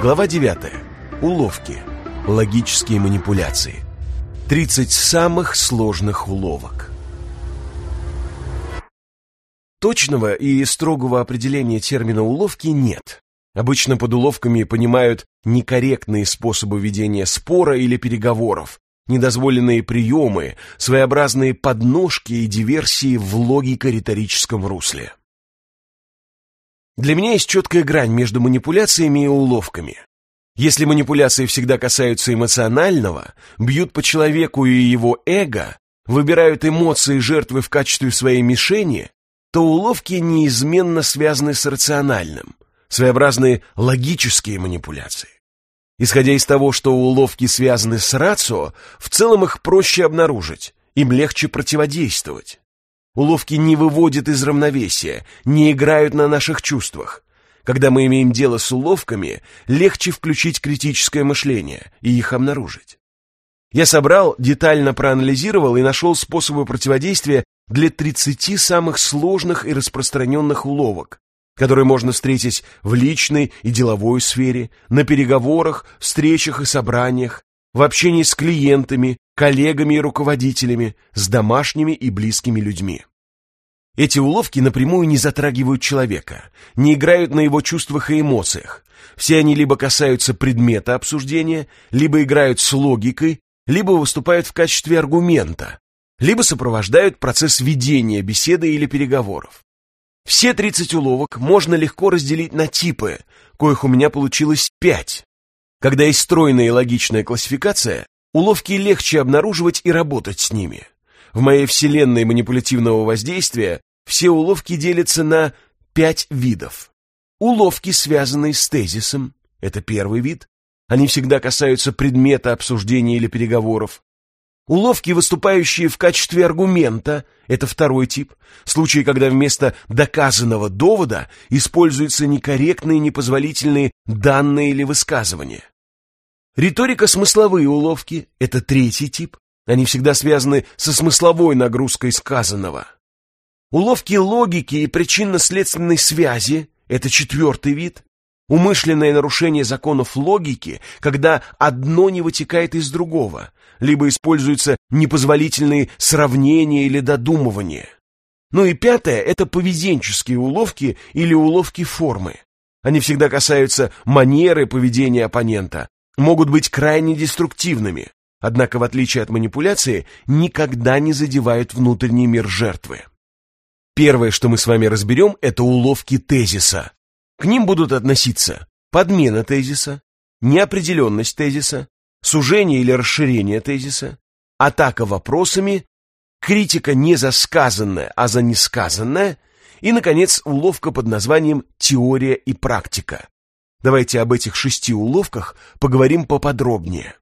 Глава 9. Уловки. Логические манипуляции. 30 самых сложных уловок. Точного и строгого определения термина уловки нет. Обычно под уловками понимают некорректные способы ведения спора или переговоров, недозволенные приемы, своеобразные подножки и диверсии в логико-риторическом русле. Для меня есть четкая грань между манипуляциями и уловками. Если манипуляции всегда касаются эмоционального, бьют по человеку и его эго, выбирают эмоции жертвы в качестве своей мишени, то уловки неизменно связаны с рациональным, своеобразные логические манипуляции. Исходя из того, что уловки связаны с рацио, в целом их проще обнаружить, им легче противодействовать. Уловки не выводят из равновесия, не играют на наших чувствах. Когда мы имеем дело с уловками, легче включить критическое мышление и их обнаружить. Я собрал, детально проанализировал и нашел способы противодействия для 30 самых сложных и распространенных уловок, которые можно встретить в личной и деловой сфере, на переговорах, встречах и собраниях, в общении с клиентами, коллегами и руководителями, с домашними и близкими людьми. Эти уловки напрямую не затрагивают человека, не играют на его чувствах и эмоциях. Все они либо касаются предмета обсуждения, либо играют с логикой, либо выступают в качестве аргумента, либо сопровождают процесс ведения беседы или переговоров. Все 30 уловок можно легко разделить на типы, коих у меня получилось 5. Когда есть стройная и логичная классификация, уловки легче обнаруживать и работать с ними. В моей вселенной манипулятивного воздействия все уловки делятся на 5 видов. Уловки, связанные с тезисом, это первый вид. Они всегда касаются предмета обсуждения или переговоров. Уловки, выступающие в качестве аргумента, это второй тип. Случаи, когда вместо доказанного довода используются некорректные, непозволительные данные или высказывания. Риторика-смысловые уловки – это третий тип. Они всегда связаны со смысловой нагрузкой сказанного. Уловки логики и причинно-следственной связи – это четвертый вид. Умышленное нарушение законов логики, когда одно не вытекает из другого, либо используются непозволительные сравнения или додумывания. Ну и пятое – это поведенческие уловки или уловки формы. Они всегда касаются манеры поведения оппонента, могут быть крайне деструктивными, однако в отличие от манипуляции никогда не задевают внутренний мир жертвы. Первое, что мы с вами разберем, это уловки тезиса. К ним будут относиться подмена тезиса, неопределенность тезиса, сужение или расширение тезиса, атака вопросами, критика не за сказанное, а за несказанное и, наконец, уловка под названием «теория и практика». Давайте об этих шести уловках поговорим поподробнее.